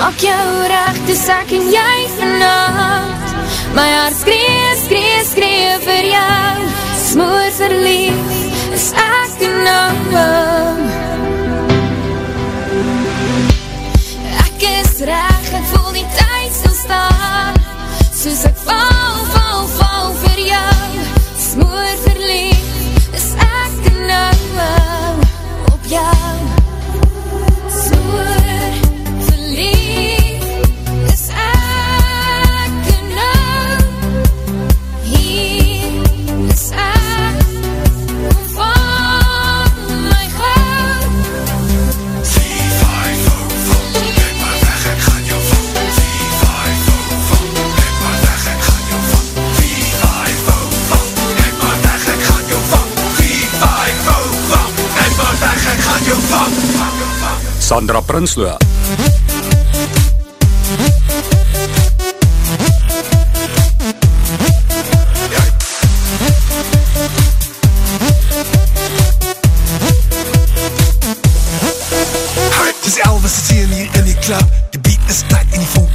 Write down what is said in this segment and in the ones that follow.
Maak jou recht, dis ek en jy vannacht My hart skree, skree, skree vir jou. Smoor verlief, is ek en nou Ek is recht, ek voel die tyd stil staan Soos ek val,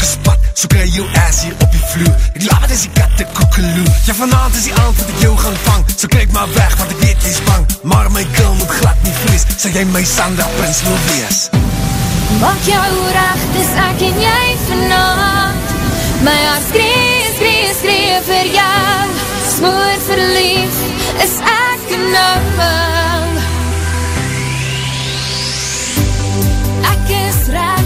is pad So kry jou ass hier op die vloer. Die laat is die katte koekeloe? Ja vanavond is die aand wat ek jou gaan vang. So kijk maar weg want ek weet jy is bang. Maar my girl moet glad nie vrees. Sê jy my Sandra Prins wil wees Maak jou recht, dis ek en jy vanavond My hart skree, skree, skree vir jou. Smoor verlief, is ek nou Ek is recht,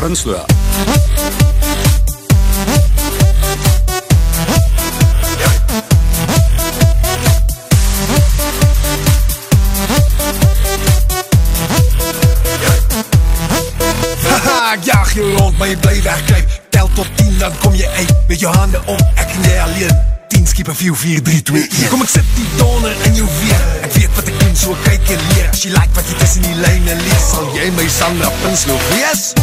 Prinsloo. Ek jaag jou rond, maar jy bly wegkryp Tel tot 10, dan kom jy uit. Met jou hande om, ek en jy alleen. 10 skiep 4, 4, 3, 2, 1 Kom ek sit die donder in jou weer. Ek weet wat ek doen, so kyk en leer. As jy like wat jy tussen die lijne lees Sal jy my Sandra Pinslo wees?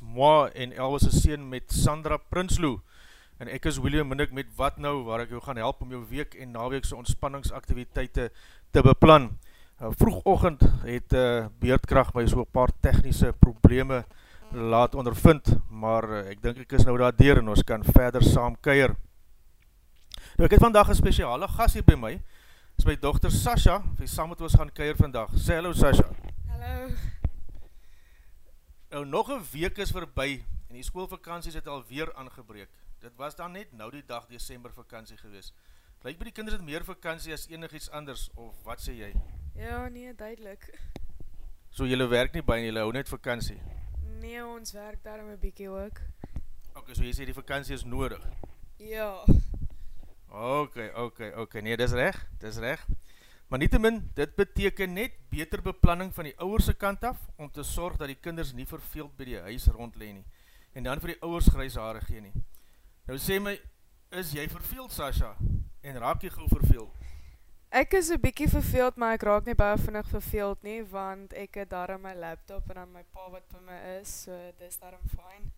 Moa en Elvis' seen met Sandra Prinsloo en ek is William Minnick met Wat Nou, waar ek jou gaan help om jou week en naweekse ontspanningsaktiviteite te beplan. Uh, vroegochtend het uh, Beerdkracht my so paar technische probleme laat ondervind, maar uh, ek dink ek is nou daar deur en ons kan verder saam keier. Nou ek het vandag een speciale gast hier by my, is my dochter Sasha, wie saam met ons gaan keier vandag. Sê hallo Sasha. Hallo. Nou nog een week is voorbij en die schoolvakanties het alweer aangebreek. Dit was dan net nou die dag december vakantie gewees. Lyk by die kinders het meer vakantie as enig iets anders, of wat sê jy? Ja, nee, duidelik. So jylle werk nie by en jylle hou net vakantie. Nee, ons werk daarom een bykie ook. Ok, so jy sê die vakantie is nodig. Ja. Ok, ok, ok, nee, dis reg, dis reg. Maar nietemin, dit beteken net beter beplanning van die ouwerse kant af, om te sorg dat die kinders nie verveeld by die huis rondleen nie, en dan vir die ouwers grijs haare gee nie. Nou sê my, is jy verveeld, Sasha? En raak jy gauw verveeld? Ek is een bykie verveeld, maar ek raak nie baie vinnig verveeld nie, want ek het daarom my laptop en dan my pa wat by my is, so dis daarom fijn.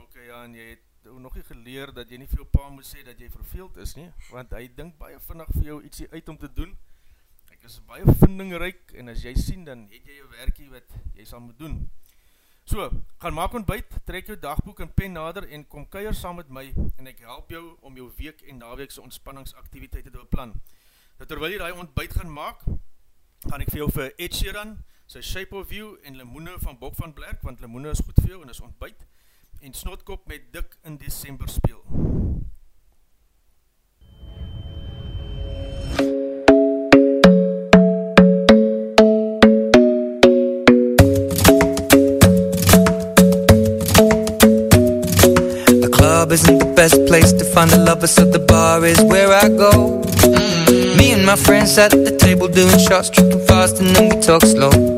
Ok, ja, en jy het nog nie geleer dat jy nie vir jou pa moet sê dat jy verveeld is nie, want hy dink baie vinnig vir jou ietsie uit om te doen. Ek is baie vindingryk en as jy sien, dan het jy jou werkie wat jy sal moet doen. So, gaan maak ontbijt, trek jou dagboek en pen nader en kom keier saam met my en ek help jou om jou week en naweekse ontspanningsaktiviteite te beplan. Terwyl jy die ontbijt gaan maak, gaan ek vir jou vir Ed Sheeran, sy Shape of You en limoene van Bok van Blerk, want limoene is goed vir jou en is ontbijt, en snotkop met dik in december speel. The club isn't the best place to find a lover So the bar is where I go Me and my friends at the table doing shots Tripping fast and then we talk slow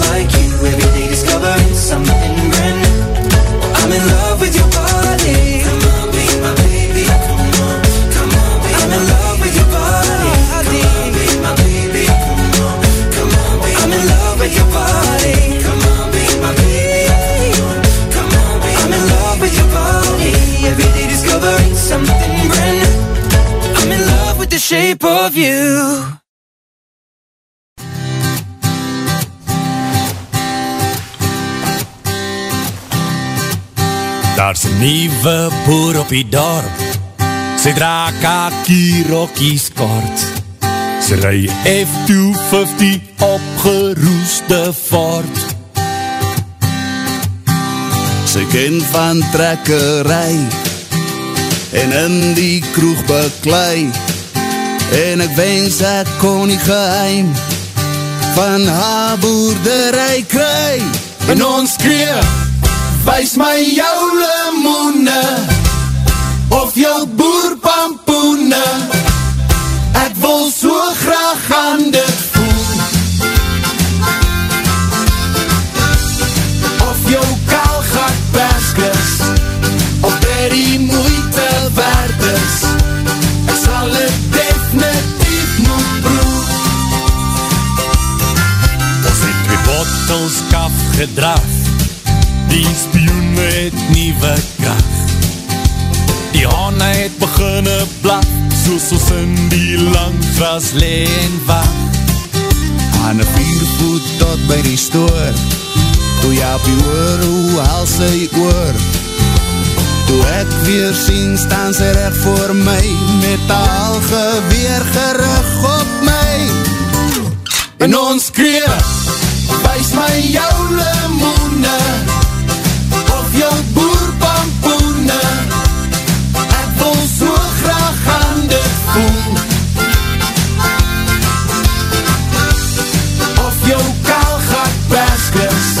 shape of you Daar's 'n nuwe boer op die dorp. Sy dra kakie rokkies kort. Sy ry F250 opgeroeste Ford. Sy ken van trekkerij en in die kroeg beklei. En ek wens ek kon nie geheim van haar boerderij kry. En ons kreeg, wees my jou limoene Of jou boerpampoene. Ek wil so graag aan dit gedraf Die spioen het nieuwe kracht Die hane het beginne blak Soos ons in die lang gras leen wacht Aan een viervoet tot by die stoor. Toe jy op die oor, hoe haal sy oor? Toe ek weer sien, staan sy recht voor my. Met al geweer gerig op my. En ons kreeg, wees my jou limoene Of jou boerpampoene. Ek wil so graag aan dit voel. Of jou kaalgat perskes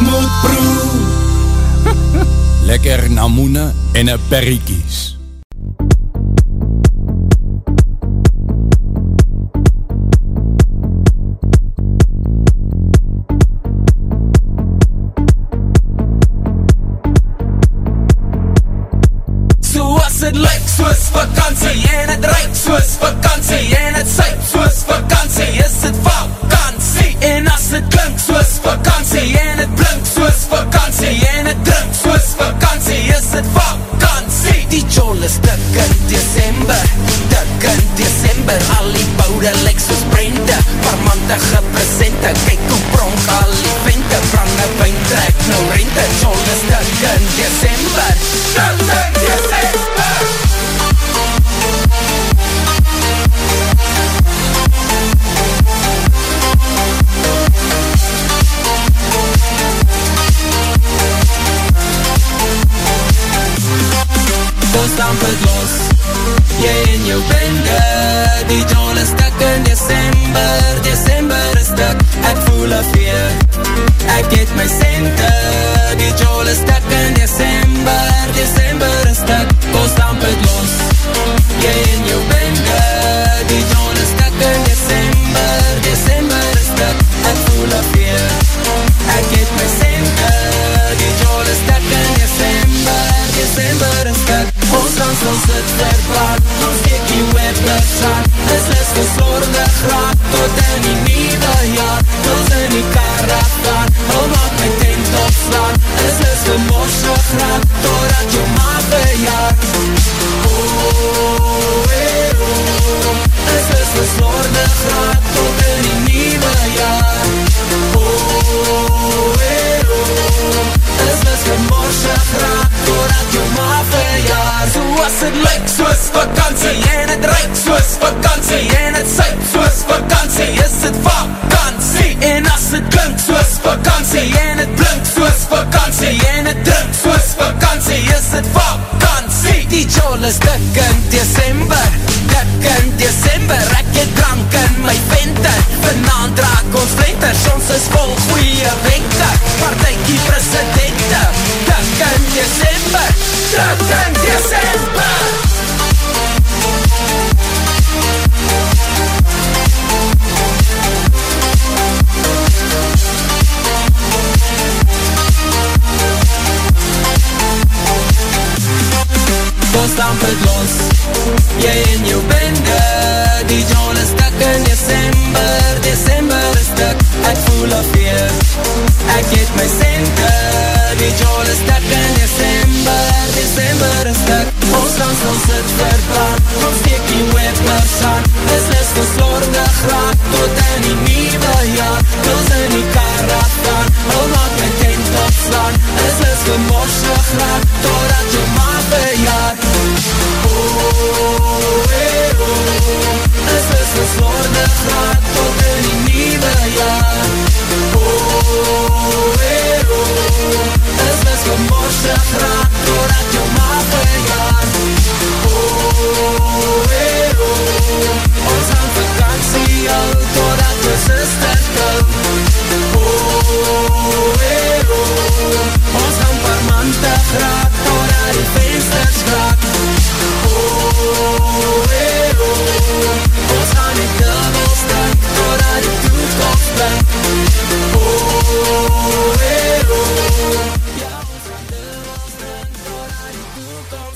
moet proef Lekker namoene en een perriekies. Het lyk soos vakantie. En het ryk soos vakantie. En het syk soos vakantie. Is het vakantie? En as het klink soos vakantie En het blink soos vakantie En het drink soos vakantie Is het vakantie. Die jol is dik in december Dik in december. Al die boude lyk soos brende Parmantige presente Kyk hoe pronk al die vente Brange wijn trek nou rente. Jol is dik in december Dik in december Jy en jou bende Die jol is stik in december December is stik Ek voel een veer Ek het my cente Die jol is stik in december December is besaad Is les geslorde graad Tot in die nieuwe jaar So as het lyk soos vakantie En het ryk soos vakantie En het syk soos vakantie Is het vakantie En as het klink soos vakansie En het blink soos vakansie. En het drink soos vakansie. Is het vakansie? Die jol is dik in december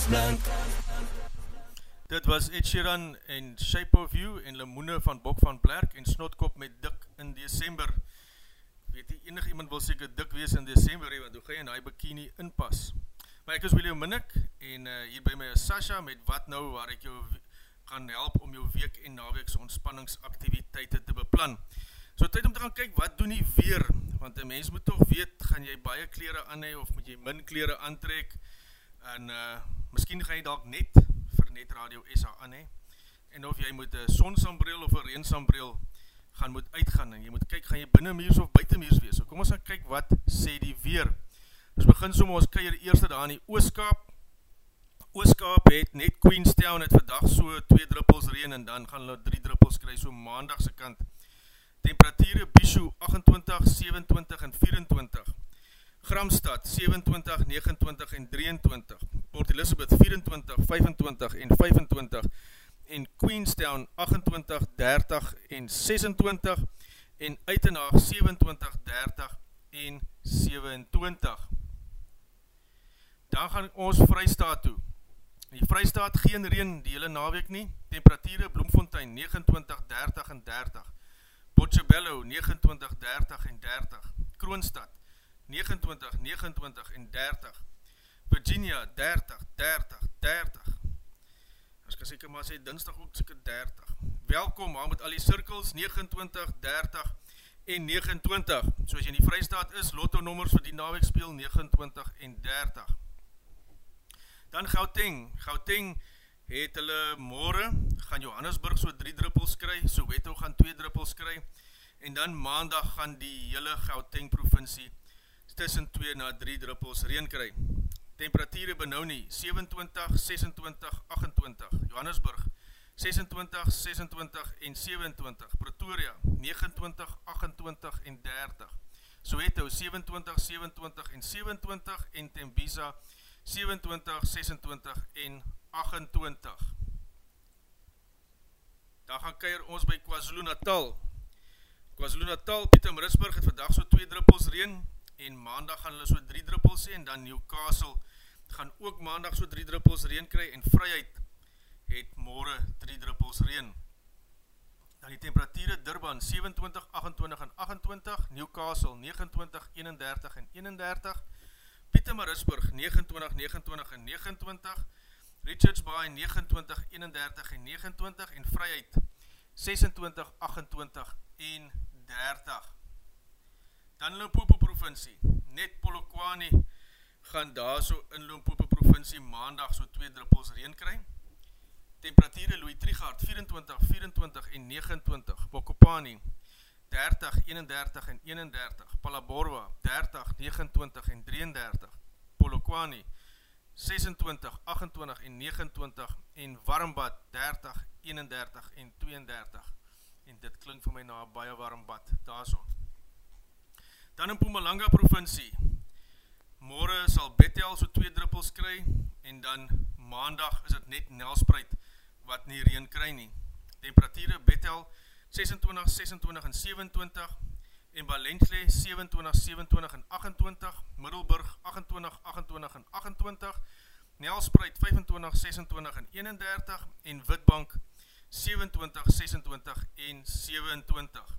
blank Dit was Ed Sheeran en Shape of You en Limoene van Bok van Blerk en Snotkop met Dik in December. Weet jy, enig iemand wil seker dik wees in December, he, want hoe ga jy in die bikini inpas? Maar ek is William Minnick en uh, hier by my is Sasha met Wat Nou, waar ek jou gaan help om jou week en naweekse ontspanningsaktiviteite te beplan. So tyd om te gaan kyk, wat doen die weer? Want een mens moet toch weet, gaan jy baie kleren aan hee, of moet jy min kleren aantrek, en uh, miskien gaan jy dalk net vir Net Radio SA aan hee, en of jy moet een sonsambreel of een reensambreel gaan moet uitgaan, en jy moet kyk, gaan jy binnen meers of buiten meers wees. So kom ons gaan kyk, wat sê die weer? Dus begin som, ons keier eerste daar in die Ooskaap, Ooskaap het net Queenstown het vandag so 2 druppels reen en dan gaan hulle 3 druppels kry so maandagse kant. Temperatuur Bishu 28, 27 en 24. Gramstad 27, 29 en 23. Port Elizabeth 24, 25 en 25 en Queenstown 28, 30 en 26 en Uitenhaag 27, 30 en 27. Dan gaan ons Vrystaat toe. In die Vrystaat geen reen die hele naweek nie. Temperatuur Bloemfontein 29, 30 en 30. Bochebello 29, 30 en 30. Kroonstad 29, 29 en 30. Virginia 30, 30, 30. As kan seker maar sê, dinsdag ook seker 30. Welkom, maar met al die cirkels 29, 30 en 29. So as jy in die vrystaat is, lotto nommers vir die naweek speel 29 en 30. Dan Gauteng, Gauteng het hulle morgen, gaan Johannesburg so 3 druppels kry, Soweto gaan 2 druppels kry, en dan maandag gaan die hele Gauteng provincie tussen 2 na 3 druppels reen kry. Temperatuur benauw nie, 27, 26, 28, Johannesburg, 26, 26 en 27, Pretoria, 29, 28 en 30, Soweto, 27, 27 en 27, en Tembisa, 27, 26 en 28. Dan gaan keir ons by KwaZulu Natal. KwaZulu Natal, Pieter Marisburg het vandag so 2 druppels reen, en maandag gaan hulle so 3 druppels sê, en dan Newcastle gaan ook maandag so 3 druppels reen kry, en Vryheid het morgen 3 druppels reen. Dan die temperatuur Durban 27, 28 en 28, Newcastle 29, 31 en 31, Pietermarisburg 29, 29 en 29, Richards Bay 29, 31 en 29, en Vryheid 26, 28 en 30. Dan Limpopo provincie, net Polokwane gaan daar so in Limpopo provincie maandag so 2 druppels reen kry. Temperatuur Louis Trigard 24, 24 en 29, Bokopani 30, 31 en 31, Palaborwa 30, 29 en 33, Polokwane 26, 28 en 29 en Warmbad 30, 31 en 32 en dit klink vir my na baie Warmbad daar so. Dan in Pumalanga provincie, morgen sal Bethel so twee druppels kry en dan maandag is het net Nelspreid wat nie reen kry nie. Temperatuur Bethel 26, 26 en 27 en Balensley 27, 27 en 28, Middelburg 28, 28 en 28, Nelspreid 25, 26 en 31 en Witbank 27, 26 en 27.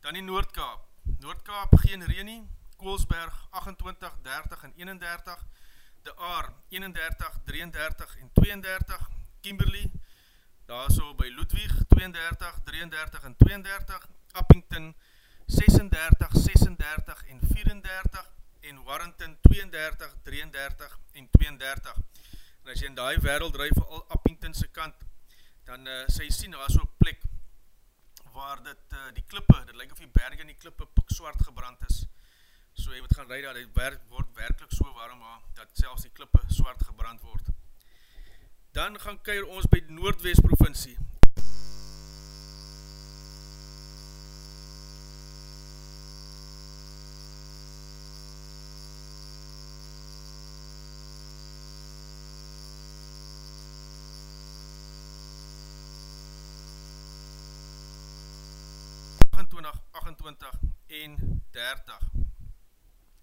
Dan die Noordkaap, Noordkaap geen renie, Koolsberg 28, 30 en 31, De Aar 31, 33 en 32, Kimberley, daar so by Ludwig 32, 33 en 32, Uppington 36, 36 en 34 en Warrington 32, 33 en 32. En as jy in die wereld rui vir al Uppingtonse kant, dan uh, sê jy sien, daar so'n plek waar dit uh, die klippe, dit lyk of die berge en die klippe pikswart gebrand is. So jy moet gaan ry daar, dit werk word werklik so warm daar dat selfs die klippe swart gebrand word. Dan gaan kuier ons by Noordwes provinsie. 27, 28 en 30.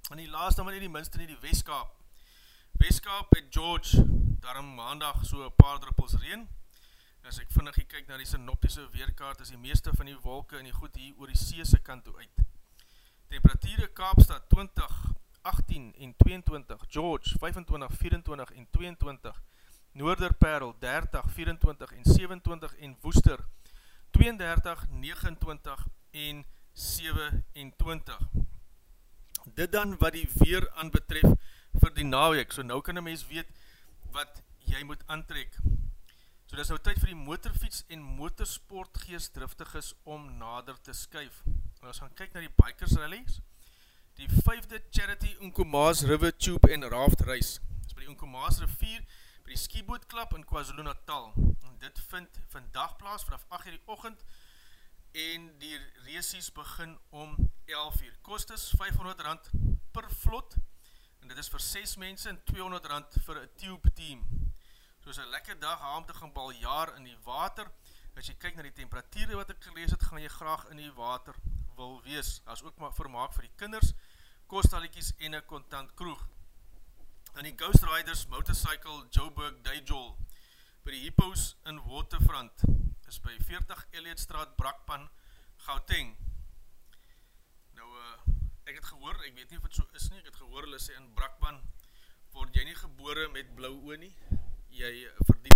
En die laaste, maar nie die minste nie, die Westkaap. Westkaap het George, daarom maandag so paar druppels reen. As ek vinnig kyk na die synoptiese weerkaart, is die meeste van die wolke en die goed hier oor die seese kant toe uit. Temperatuur Kaapstad 20, 18 en 22, George 25, 24 en 22, Noorderperl 30, 24 en 27 en Woester 32, 29 en 27. Dit dan wat die weer aan betref vir die naweek, so nou kan een mens weet wat jy moet aantrek. So dit is nou tyd vir die motorfiets en motorsport geestdriftig is om nader te skuif. En ons gaan kyk na die bikers rallies, die vijfde Charity Unkomaas River Tube en Raft Reis. Dit is by die Unkomaas rivier, by die skiebootklap in KwaZulu Natal. En dit vind vandag plaas vanaf 8 uur die ochend, en die reesies begin om 11 uur. Kost is 500 rand per vlot en dit is vir 6 mense en 200 rand vir een tube team. So is een lekker dag om te gaan baljaar in die water. As jy kyk na die temperatuur wat ek gelees het, gaan jy graag in die water wil wees. As ook maar vermaak vir die kinders, kostaliekies en een kontant kroeg. En die Ghost Riders Motorcycle Joburg Dijol by die Hippos in Waterfront is by 40 Elliotstraat Brakpan, Gauteng. Nou, uh, ek het gehoor, ek weet nie of het so is nie, ek het gehoor, hulle sê in Brakpan, word jy nie gebore met blauw oor nie, jy verdien.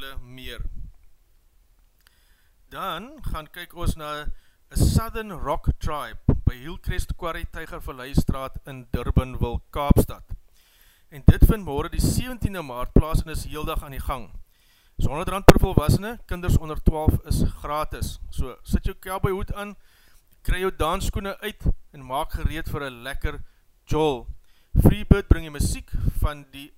vele meer. Dan gaan kyk ons na a Southern Rock Tribe by Hillcrest Quarry Tijgerverleistraat in Durbanville, Kaapstad. En dit vind morgen die 17e maart plaas en is heel dag aan die gang. Is 100 rand per volwassene, kinders onder 12 is gratis. So sit jou cowboy hoed aan, kry jou danskoene uit en maak gereed vir een lekker jol. Freebird bring jy muziek van die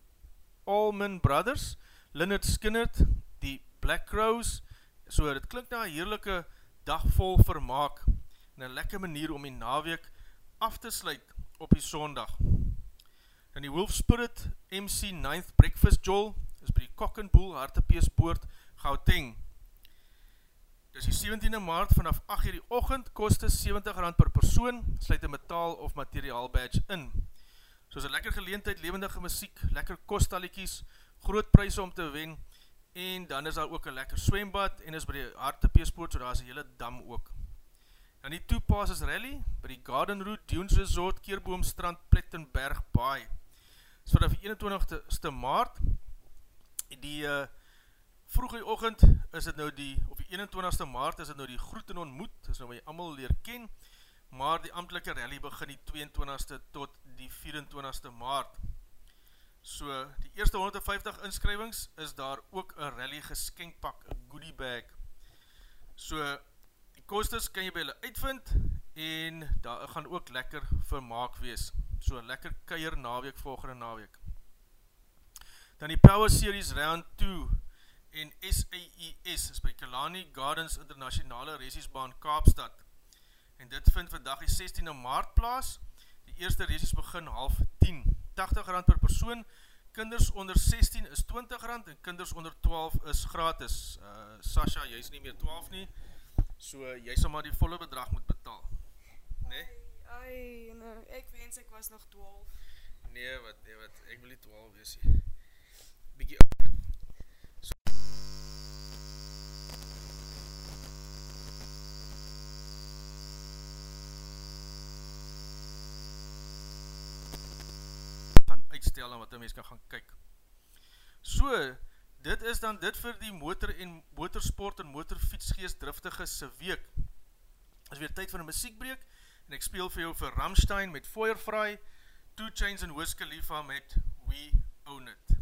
Allman Brothers, Lynyrd Skynyrd, die Black Crows, so dit klink na een heerlijke dag vol vermaak, en een lekker manier om die naweek af te sluit op die sondag. En die Wolf Spirit MC 9th Breakfast Joel, is by die Kok and Pool Hartepeespoort Gauteng. Dis die 17e maart vanaf 8 uur die ochend, kost 70 rand per persoon, sluit een metaal of materiaal badge in. So is een lekker geleentheid, levendige muziek, lekker kostaliekies, groot prijs om te wen en dan is daar ook een lekker swembad, en is by die hartepeespoort, so daar is een hele dam ook. Dan die Two Passes Rally, by die Garden Route, Dunes Resort, Keerboomstrand, Plettenberg, Baai. So dat vir 21ste maart, die uh, vroege ochend is het nou die, of die 21ste maart is het nou die groet en ontmoet, is nou wat jy allemaal leer ken, maar die ambtelike rally begin die 22ste tot die 24ste maart. So, die eerste 150 inskrywings is daar ook een rally geskenkpak, een goodie bag. So, die kostes kan jy by hulle uitvind en daar gaan ook lekker vermaak wees. So, lekker keier naweek volgende naweek. Dan die Power Series Round 2 en SAES is by Kalani Gardens Internationale Resiesbaan Kaapstad. En dit vind vandag die 16e maart plaas. Die eerste resies begin half 10. 80 rand per persoon, kinders onder 16 is 20 rand en kinders onder 12 is gratis. Uh, Sasha, jy is nie meer 12 nie, so jy sal maar die volle bedrag moet betaal. Nee? Ai, nee, ek wens ek was nog 12. Nee, wat, nee, wat, ek wil nie 12 wees nie. Bekie ouder. Uitstel en wat een mens kan gaan kyk. So, dit is dan dit vir die motor en motorsport en motorfietsgeest driftige se week. Is weer tyd vir een muziekbreek en ek speel vir jou vir Ramstein met Feuerfrei, Two Chains en Wiz Khalifa met We Own It.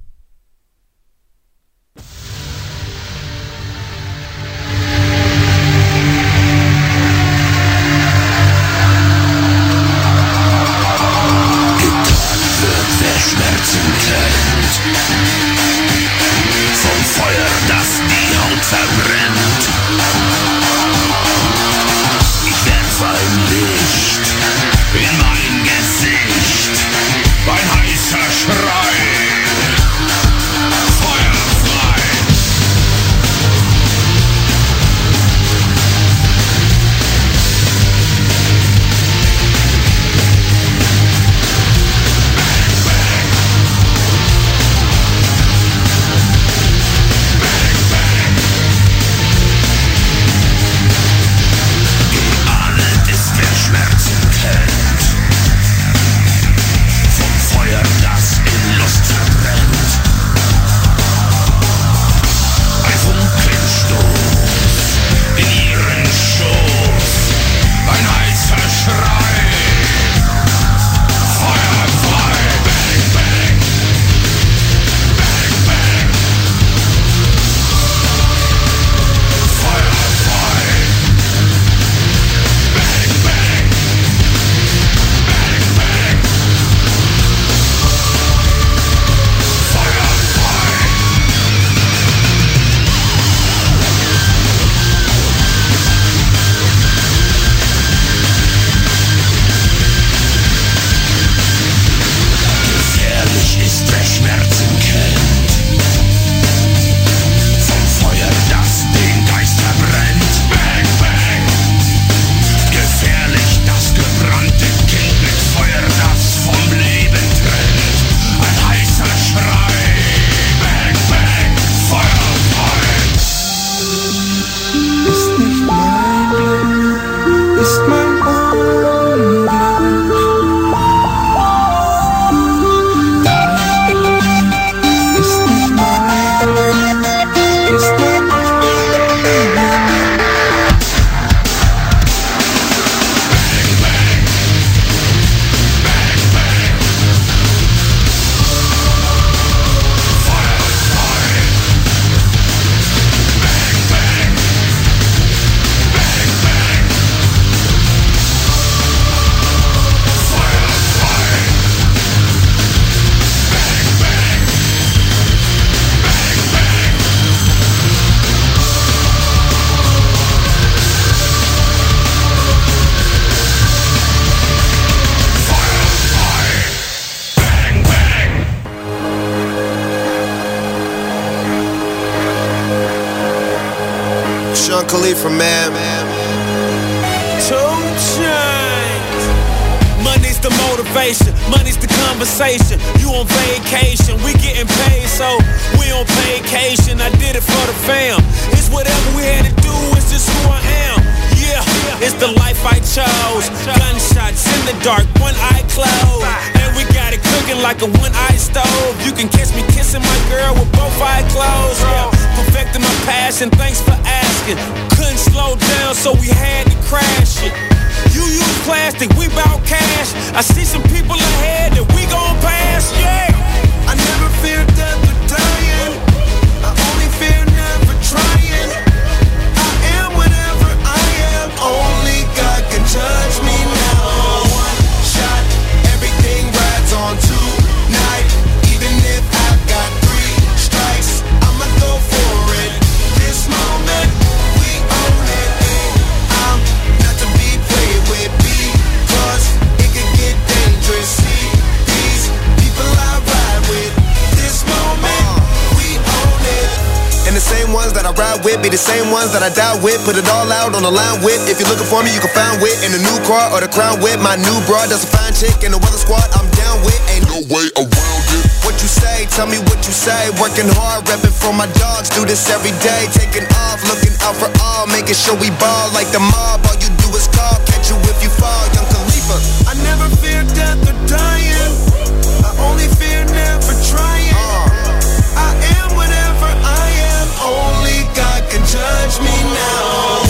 Khalifa, man. Two chains. Money's the motivation. Money's the conversation. You on vacation, we getting paid, so we on vacation. I did it for the fam. It's whatever we had to do, it's just who I am. Yeah, it's the life I chose. Gunshots in the dark, one eye closed. And we got it cooking like a one eye stove. You can catch me kissing my girl with both eyes closed. Yeah, perfecting my passion, thanks for asking. Couldn't slow down, so we had to crash it. You use plastic, we bout cash. I see some people ahead that we gon' pass, yeah. I never fear death with be the same ones that I die with. Put it all out on the line with. If you're looking for me, you can find wit in the new car or the crown with. My new broad, that's a fine chick. And the weather squad, I'm down with. Ain't no way around it. What you say, tell me what you say. Working hard, repping for my dogs. Do this every day. Taking off, looking out for all. Making sure we ball like the mob. All you do is call. Catch you if you fall. Young Khalifa. I never fear death or dying. I only fear touch me now.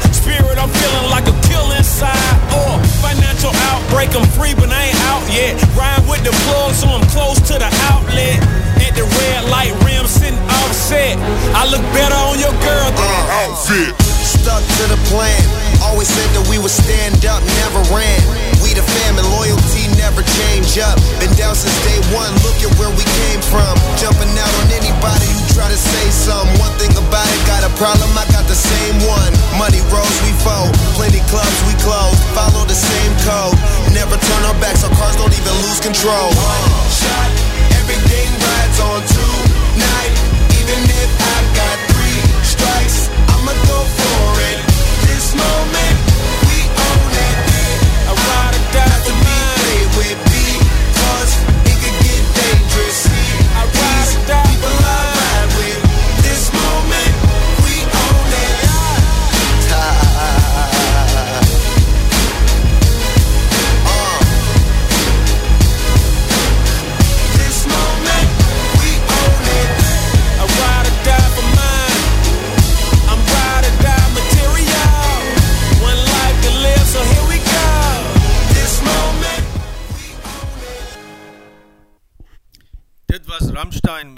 The spirit, I'm feeling like a kill inside. Oh, uh, financial outbreak, I'm free, but I ain't out yet. Ride with the plug, so I'm close to the outlet. At the red light rim, sitting offset. I look better on your girl than uh, her outfit. Stuck to the plan. Always said that we would stand up, never ran. Fam and loyalty never change up. Been down since day one, look at where we came from. Jumping out on anybody who try to say something. One thing about it, got a problem, I got the same one. Money rolls, we fold. Plenty clubs, we close. Follow the same code. Never turn our backs, our cars don't even lose control. One shot, everything rides on tonight. Even if I've got three strikes, I'ma go for it. This moment,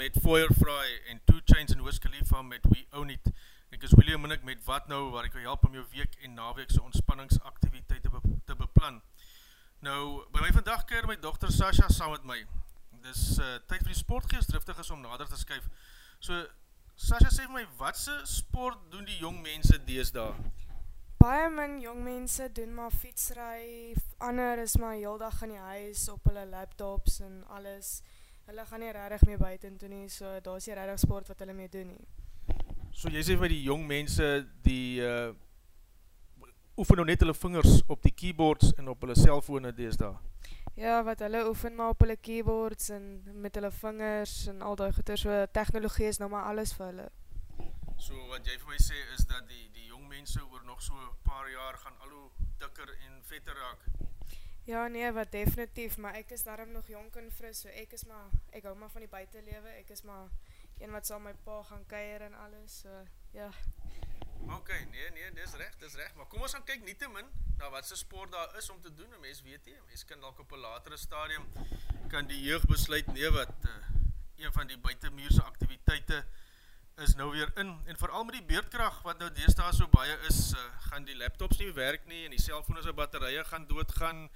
met Feuerfry en Two Chains en Wiz Khalifa met We Own It. Ek is William Minnick met Wat Nou, waar ek wil help om jou week en naweekse ontspanningsaktiviteit te, be te beplan. Nou, by my vandag keer my dochter Sasha saam met my. Dis uh, tyd vir die sportgeest driftig is om nader te skuif. So, Sasha sê my, watse sport doen die jong mense deesdae? Baie min jong mense doen maar fietsry, ander is maar heel dag in die huis op hulle laptops en alles. Hulle gaan nie regtig meer buiten toe nie, so daar is nie regtig sport wat hulle mee doen nie. So jy sê vir die jong mense, die uh, oefen nou net hulle vingers op die keyboards en op hulle cellfone deesdae. Ja, wat hulle oefen maar op hulle keyboards en met hulle vingers en al die goeie, so technologie is nou maar alles vir hulle. So wat jy vir my sê is dat die, die jong mense oor nog so paar jaar gaan al hoe dikker en vetter raak. Ja, nee, wat definitief, maar ek is daarom nog jonk en fris, so ek is maar, ek hou maar van die buitenlewe, ek is maar een wat saam my pa gaan keier en alles, so, ja. Ok, nee, nee, dis recht, dis recht, maar kom ons gaan kyk nie te min na wat sy sport daar is om te doen, en mens weet nie, mens kan dalk op een latere stadium, kan die jeugd besluit, nee, wat uh, een van die buitenmuurse activiteite is nou weer in, en vooral met die beerdkracht, wat nou deesdaal so baie is, uh, gaan die laptops nie werk nie, en die cellfoon is batterije gaan doodgaan,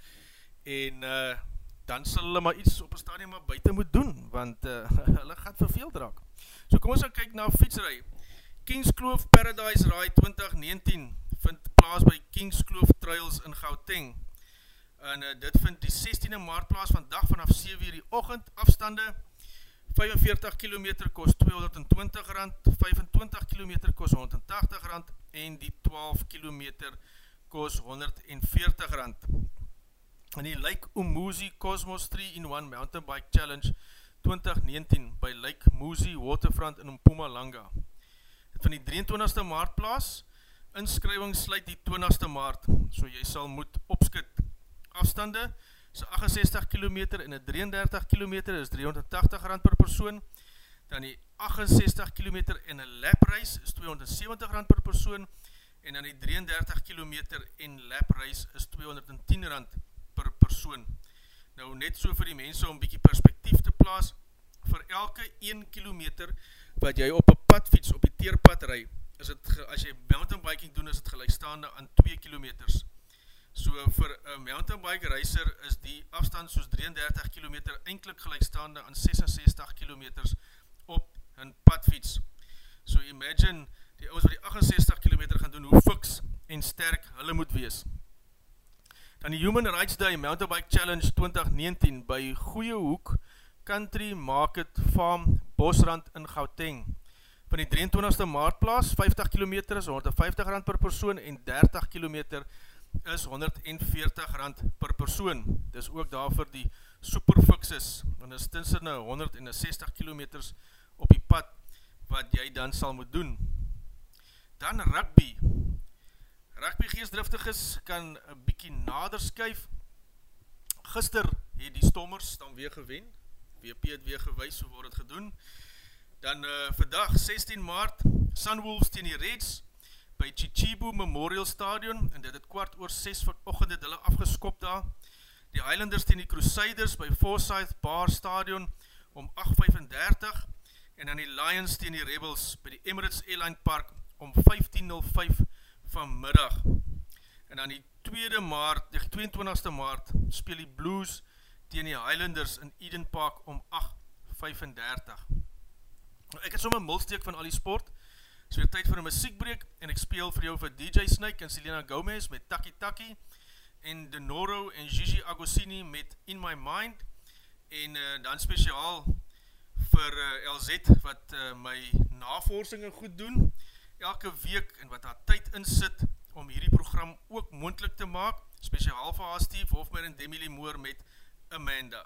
en uh, dan sal hulle maar iets op een stadium maar buiten moet doen, want uh, hulle gaat verveeld raak. So kom ons gaan kyk na fietsrij. Kingskloof Paradise Ride 2019 vind plaas by Kingskloof Trails in Gauteng. En uh, dit vind die 16e maart plaas van dag vanaf 7 uur die ochend afstande 45 km kost 220 rand, 25 km kost 180 rand en die 12 km kost 140 rand. En die Lake Umuzi Cosmos 3-in-1 Mountain Bike Challenge 2019 by Lake Muzi Waterfront in Mpumalanga. Het van die 23ste maart plaas, inskrywing sluit die 20ste maart, so jy sal moet opskit. Afstande, is 68 km en 33 km is 380 rand per persoon, dan die 68 km en een lapreis is 270 rand per persoon, en dan die 33 km en lapreis is 210 rand per. Nou net so vir die mense om bykie perspektief te plaas, vir elke 1 km wat jy op een padfiets op die teerpad rij, is het, as jy mountain biking doen, is het gelijkstaande aan 2 kilometers. So vir een mountainbike reiser is die afstand soos 33 km eindelijk gelijkstaande aan 66 km op hun padfiets. So imagine die ouds wat die 68 km gaan doen, hoe fiks en sterk hulle moet wees. Dan die Human Rights Day Mountainbike Challenge 2019 by Goeie Hoek Country Market Farm Bosrand in Gauteng. Van die 23ste maartplaas, 50 km is 150 rand per persoon en 30 km is is 140 rand per persoon. Dis ook daar vir die superfixes, want is tinsin 160 kilometers op die pad wat jy dan sal moet doen. Dan rugby. Rugby geestdriftiges kan een bykie nader skuif. Gister het die stommers dan weer gewen. WP het weer gewys hoe word het gedoen. Dan uh, vandag 16 maart, Sunwolves teen die Reds, by Chichibu Memorial Stadion en dit het kwart oor 6 van ochend het hulle afgeskop daar. Die Highlanders ten die Crusaders by Forsyth Bar Stadion om 8.35 en dan die Lions ten die Rebels by die Emirates Airline Park om 15.05 van middag. En dan die 2de maart, die 22ste maart speel die Blues ten die Highlanders in Eden Park om 8.35. Nou, ek het soms een mulsteek van al die sport, is weer tyd vir een muziekbreek en ek speel vir jou vir DJ Snake en Selena Gomez met Taki Taki en Denoro en Gigi Agosini met In My Mind en uh, dan speciaal vir uh, eh, LZ wat uh, my navorsinge goed doen elke week en wat haar tyd insit om hierdie program ook moendlik te maak speciaal vir haar Steve Hofmer en Demi Moore met Amanda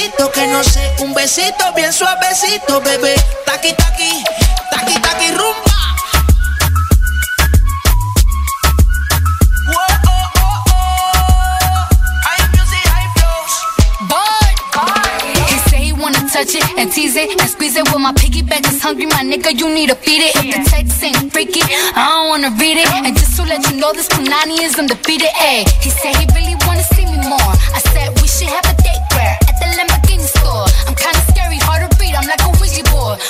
Ese pasito que no sé, un besito bien suavecito, bebé. Taqui taqui, taqui taqui touch it and tease it and squeeze it. With my piggyback is hungry, my nigga, you need to feed it. If the text ain't freaky, I don't wanna read it. And just to let you know, this Punani is undefeated. Ayy, he said he really wanna see me more. I said we should have a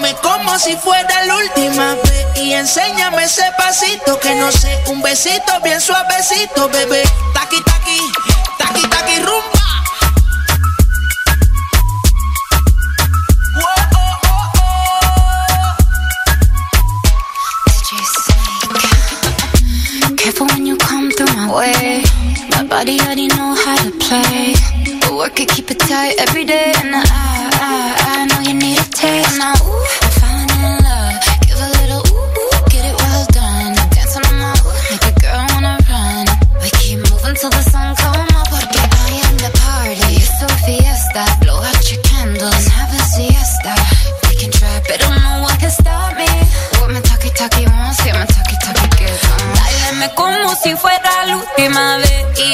Bailame como si fuera la última vez y enséñame ese pasito que no sé, un besito bien suavecito, bebé. Taqui taqui, taqui taqui rumba. Careful when you come through my way. My body already know how to play. But work it, keep it tight every day. And I I'm. Blow out your candles. We can try, but no one can stop me. What como si fuera la última vez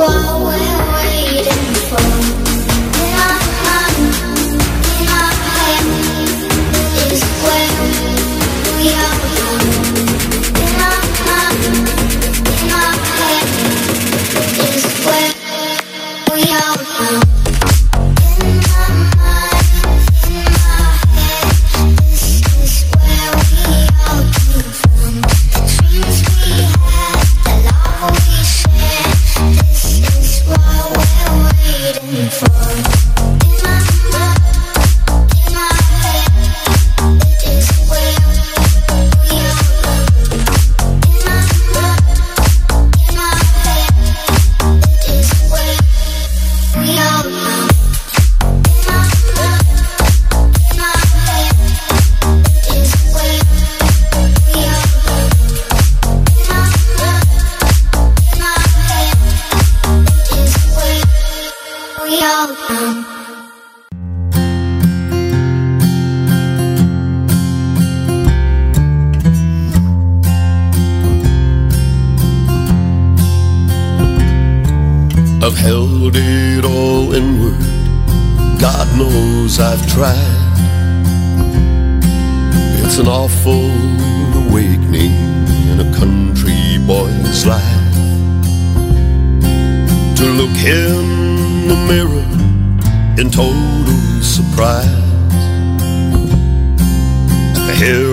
igual.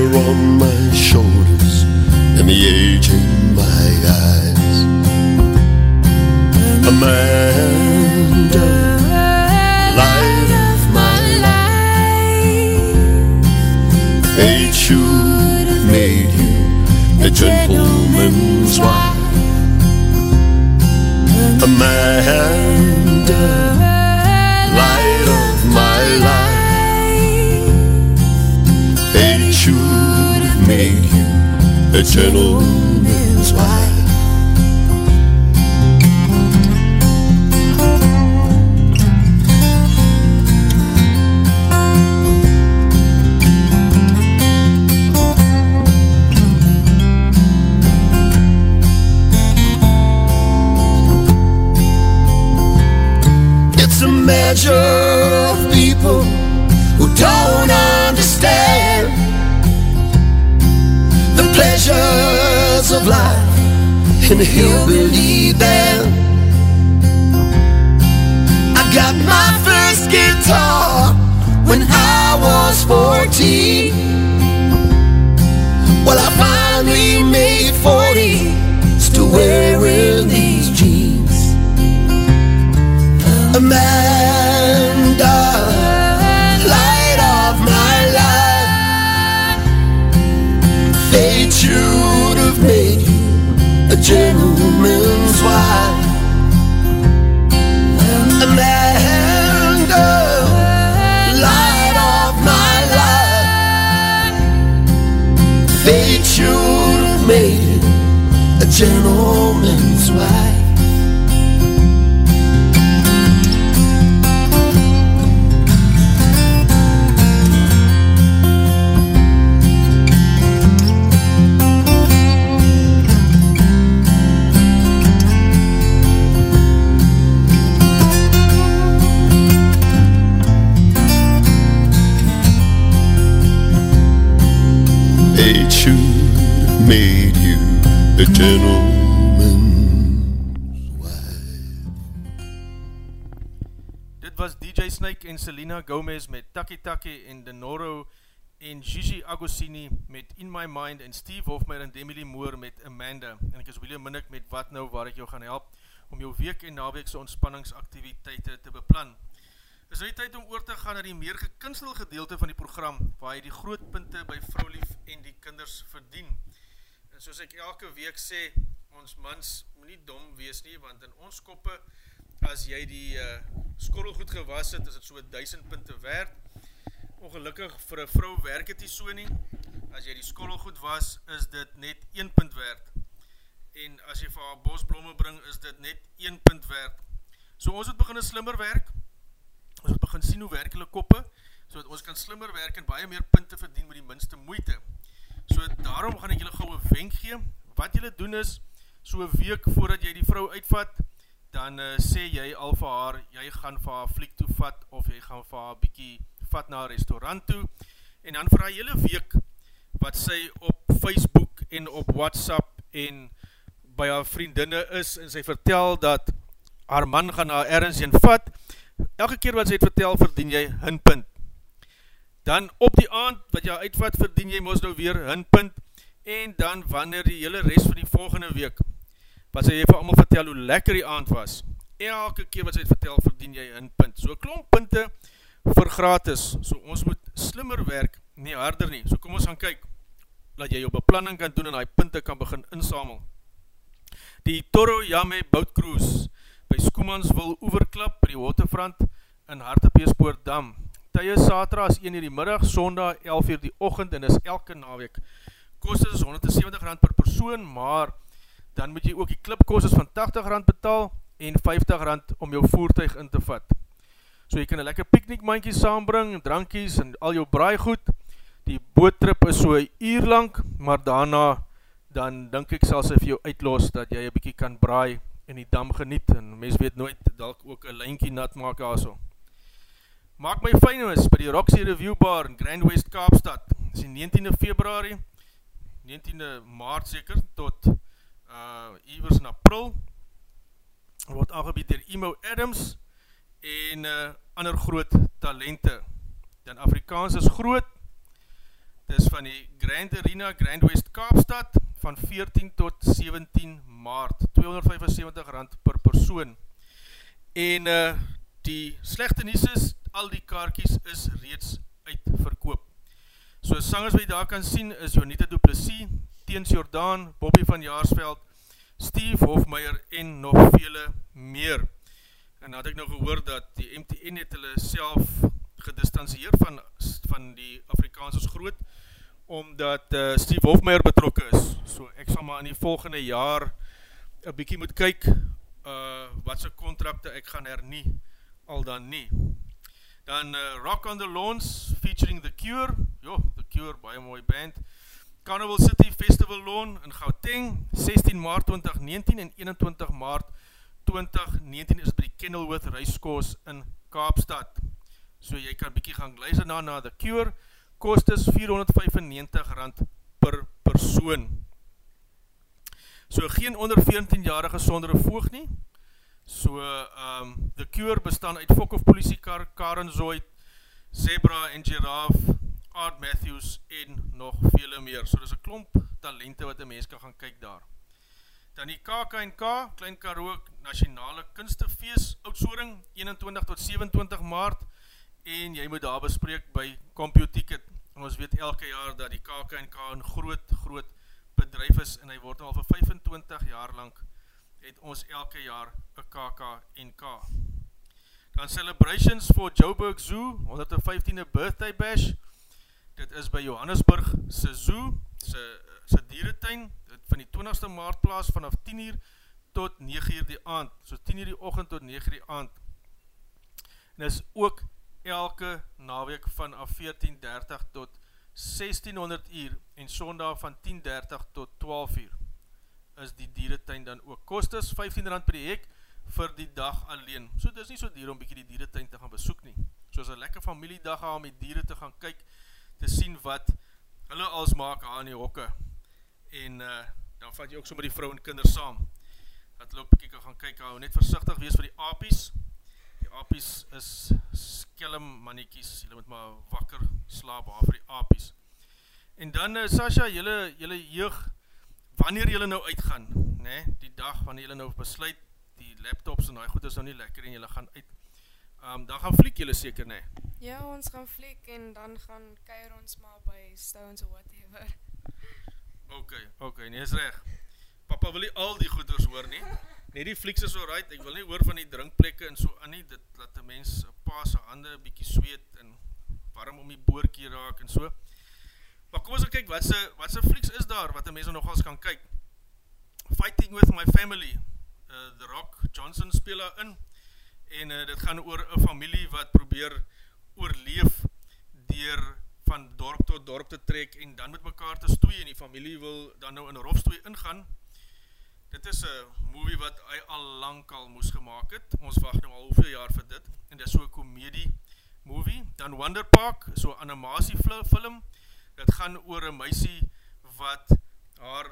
Hair on my shoulders and the age in my eyes. Amanda, light of my life. Fate should have made you a gentleman's wife. Amanda, a gentleman's wife. It's a measure of people in a believe that? I got my first guitar when I was 14. Well, I finally made 40, still wearing these jeans. Amanda, light of my life. Fate should have made you gentleman's wife. Amanda, light of my life. Fate should have made you a gentleman's wife. A gentleman. Dit was DJ Snake en Selena Gomez met Taki Taki en Denoro en Gigi Agostini met In My Mind en Steve Hofmeyer en Demi Lee Moore met Amanda en ek is William Minnick met Wat Nou waar ek jou gaan help om jou week en naweekse ontspanningsaktiviteite te beplan. Is nou die tyd om oor te gaan na die meer gekinstel gedeelte van die program waar jy die grootpunte by vrouwlief en die kinders verdien. En soos ek elke week sê, ons mans moet nie dom wees nie, want in ons koppe, as jy die uh, skorrel goed gewas het, is het so 1000 punte werd. Ongelukkig vir een vrou werk het nie so nie. As jy die skorrel goed was, is dit net 1 punt werd. En as jy vir haar bosblomme bring, is dit net 1 punt werd. So ons moet begin slimmer werk, ons moet begin sien hoe werk hulle koppe, so ons kan slimmer werk en baie meer punte verdien met die minste moeite. So daarom gaan ek julle gauw een wenk gee, wat julle doen is, so een week voordat jy die vrou uitvat, dan uh, sê jy al vir haar, jy gaan vir haar fliek toe vat, of jy gaan vir haar bykie vat na een restaurant toe, en dan vir haar hele week, wat sy op Facebook en op Whatsapp en by haar vriendinne is, en sy vertel dat haar man gaan haar ergens in vat, elke keer wat sy het vertel, verdien jy hun punt. Dan op die aand, wat jy uitvat, verdien jy moos nou weer hun punt, en dan wanneer die hele rest van die volgende week, wat sy vir allemaal vertel hoe lekker die aand was, elke keer wat sy het vertel, verdien jy hun punt. So klomp punte vir gratis, so ons moet slimmer werk, nie harder nie. So kom ons gaan kyk, dat jy jou beplanning kan doen en die punte kan begin insamel. Die Toro Yame Boat Cruise by Skoemansville Oeverklap by die Waterfront in Hartepeespoort Dam. Tye Satra is 1 uur die middag, Sondag 11 uur die ochend en is elke naweek. Kost is 170 rand per persoon, maar dan moet jy ook die klipkost van 80 rand betaal en 50 rand om jou voertuig in te vat. So jy kan een lekker piknikmandjie saambring, drankies en al jou braaigoed. Die boottrip is so een uur lang, maar daarna dan denk ek sal sy vir jou uitlos dat jy een bykie kan braai en die dam geniet en mens weet nooit, dalk ook een lijnkie nat maak aso. Maak my fijn is by die Roxy Review Bar in Grand West Kaapstad. Dit is die 19e februari, 19e maart seker, tot uh, Ivers in april. Word aangebied dier Emo Adams en uh, ander groot talente. Dan Afrikaans is groot, dit is van die Grand Arena, Grand West Kaapstad, van 14 tot 17 maart, 275 rand per persoon. En uh, die slechte nies is, al die kaartjies is reeds uitverkoop. So sangers wat jy daar kan sien is Jonita Duplessis, Teens Jordaan, Bobby van Jaarsveld, Steve Hofmeyer en nog vele meer. En had ek nou gehoor dat die MTN het hulle self gedistanceer van, van die Afrikaans is groot, omdat uh, Steve Hofmeyer betrokken is. So ek sal maar in die volgende jaar een bykie moet kyk uh, wat sy contracte ek gaan hernie, al dan nie. Dan uh, Rock on the Lawns featuring The Cure, jo, The Cure, baie mooi band. Carnival City Festival Lawn in Gauteng, 16 maart 2019 en 21 maart 2019 is by die Kenilworth Reiskoos in Kaapstad. So jy kan bykie gaan luister na na The Cure, kost is 495 rand per persoon. So geen onder 14-jarige sondere voog nie, So, um, The Cure bestaan uit Fok of Politiekar, Karen Zoid, Zebra en Giraffe, Art Matthews en nog vele meer. So, dit is een klomp talente wat die mens kan gaan kyk daar. Dan die KKNK, Klein Karoo Nationale Kunstefeest, Oudsoring, 21 tot 27 maart, en jy moet daar bespreek by CompuTicket. En ons weet elke jaar dat die KKNK een groot, groot bedrijf is, en hy word al vir 25 jaar lang het ons elke jaar een KKNK. Dan Celebrations for Joburg Zoo, 115e birthday bash, dit is by Johannesburg se zoo, se, se dieretuin, dit van die 20ste maart plaas vanaf 10 uur tot 9 uur die aand, so 10 uur die ochend tot 9 uur die aand. En is ook elke naweek vanaf 14.30 tot 1600 uur en sondag van 10.30 tot 12 uur is die dieretuin dan ook. Kost is 15 rand per hek vir die dag alleen. So dit is nie so dier om bykie die dieretuin te gaan besoek nie. So is een lekker familiedag om die dieren te gaan kyk, te sien wat hulle als maak aan die hokke. En uh, dan vat jy ook so met die vrou en kinder saam. Dat hulle ook bykie kan gaan kyk, hou net versichtig wees vir die apies. Die apies is skelm maniekies, julle moet maar wakker slaap af vir die apies. En dan, uh, Sasha, julle, julle jeugd, wanneer jylle nou uitgaan, nee, die dag wanneer jylle nou besluit, die laptops en die goed is nou nie lekker en jylle gaan uit, um, dan gaan fliek jylle seker, nee? Ja, ons gaan fliek en dan gaan keir ons maar by Stones or whatever. Ok, ok, nee is recht. Papa wil nie al die goeders hoor nie, nee die flieks is alright, ek wil nie hoor van die drinkplekke en so aan nie, dit laat die mens pa sy hande bykie zweet en warm om die boorkie raak en so, Maar kom ons gaan kyk, wat se wat se flieks is daar wat mense nogals kan kyk. Fighting with my family. Uh The Rock Johnson speel daar in en uh, dit gaan oor 'n familie wat probeer oorleef deur van dorp tot dorp te trek en dan met mekaar te stoei en die familie wil dan nou in 'n rofstoei ingaan. Dit is 'n movie wat hy al lank al moes gemaak het. Ons wag nou al hoeveel jaar vir dit en dit is so 'n komedie movie. Dan Wonder Park, so 'n animasie film dit gaan oor een meisie wat haar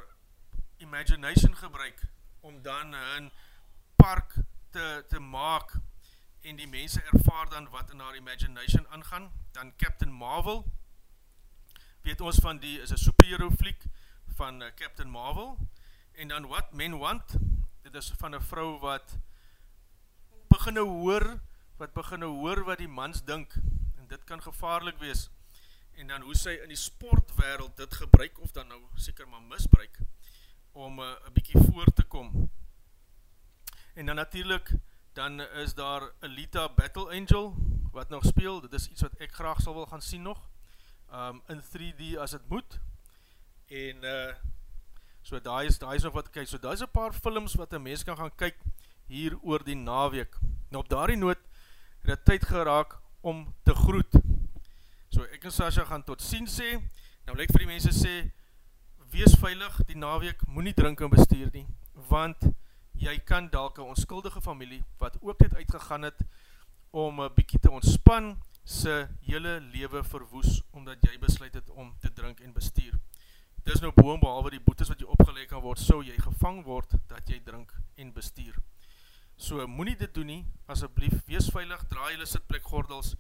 imagination gebruik om dan een park te, te maak en die mense ervaar dan wat in haar imagination aangaan. Dan Captain Marvel, weet ons van die, is een superhero fliek van uh, Captain Marvel. En dan What Men Want, dit is van een vrou wat beginne hoor, wat beginne hoor wat die mans dink. En dit kan gevaarlik wees en dan hoe sy in die sportwereld dit gebruik, of dan nou seker maar misbruik, om uh, een bykie voor te kom. En dan natuurlijk, dan is daar Alita Battle Angel, wat nog speel, dit is iets wat ek graag sal wil gaan sien nog, um, in 3D as het moet, en uh, so daar is, daar is nog wat kyk, so daar is een paar films wat een mens kan gaan kyk, hier oor die naweek. Nou op daar die noot, het het tyd geraak om te groet, So ek en Sasha gaan tot sien sê, nou let vir die mense sê, wees veilig die naweek, moet nie drink en bestuur nie, want jy kan dalk een onskuldige familie, wat ook net uitgegaan het, om een bykie te ontspan, sy hele lewe verwoes, omdat jy besluit het om te drink en bestuur. Dit is nou boom behalwe die boetes wat jy opgeleek kan word, so jy gevang word, dat jy drink en bestuur. So moet nie dit doen nie, asjeblief, wees veilig, draai jylle sitplekgordels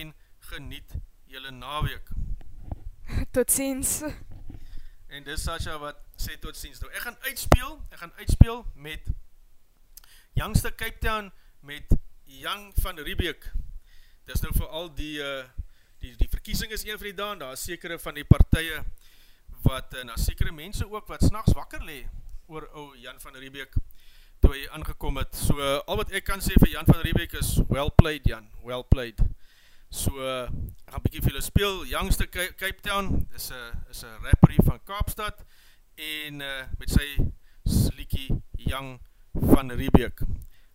en geniet jylle naweek. Tot ziens. En dis Sasha wat sê tot ziens. Nou, ek gaan uitspeel, ek gaan uitspeel met Youngster Cape Town met Young van Riebeek. Dis nou vooral die, uh, die, die verkiesing is een van die daan, daar is sekere van die partije wat, en daar sekere mense ook wat s'nachts wakker lee oor ou Jan van Riebeek toe hy aangekom het. So, uh, al wat ek kan sê vir Jan van Riebeek is well played Jan, well played. So, uh, ek gaan bykie vir julle speel, Youngster Cape Town, is een rapper hier van Kaapstad, en uh, met sy sliekie Young van Riebeek.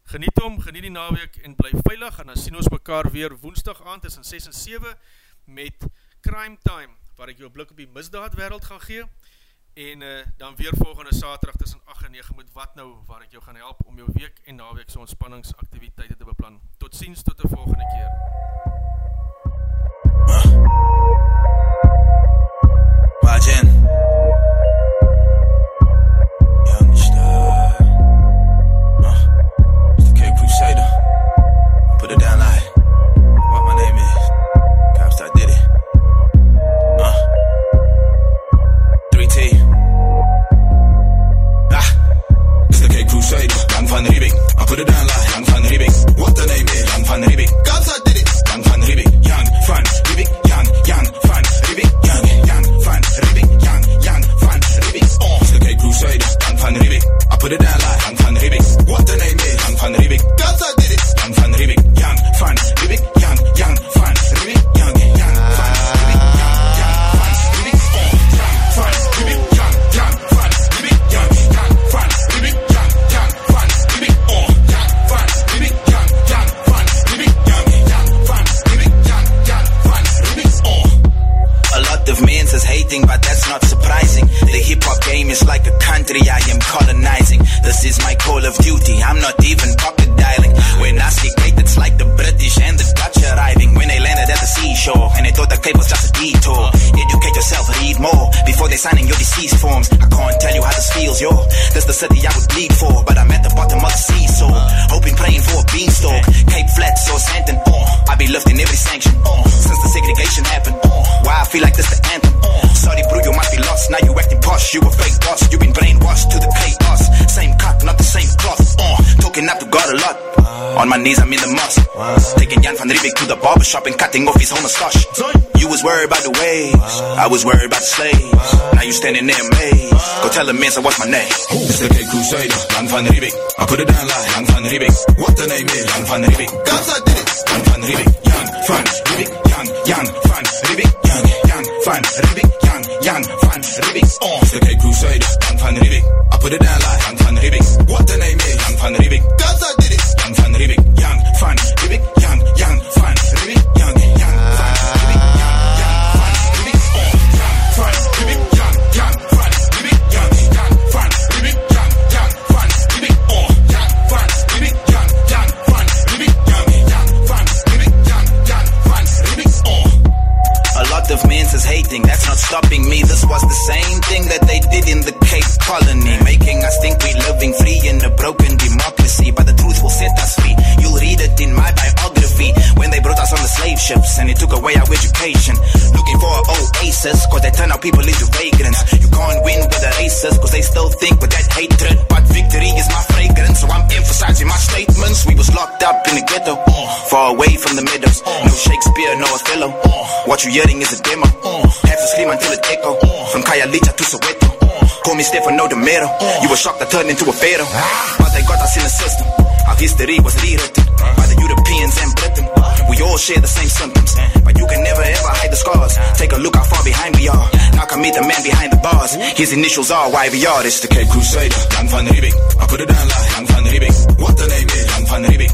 Geniet om, geniet die naweek en bly veilig en dan sien ons mekaar weer woensdag aan tussen 6 en 7 met Crime Time waar ek jou blik op die misdaad wereld gaan gee en uh, dan weer volgende saterdag tussen 8 en 9 met wat nou waar ek jou gaan help om jou week en naweek so ontspanningsaktiviteite te beplan. Tot ziens tot die volgende keer. Uh. Bajen. I was worried about the slaves. Now you standing there amazed. Go tell the man, so what's my name? It's the K Crusader, What you hearing is a demo. Have to scream until it echo. From Kayalicha to Soweto. Call me Stefano De Mero. You were shocked I turned into a pharaoh. But they got us in the system. Our history was rewritten by the Europeans and Britain. We all share the same symptoms, but you can never ever hide the scars. Take a look how far behind we are. Now come meet the man behind the bars. His initials are YVR. It's the Cape Crusader, Young Van Riebeek. I put it down like Young Van Riebeek. What the name is? Young Van Riebeek.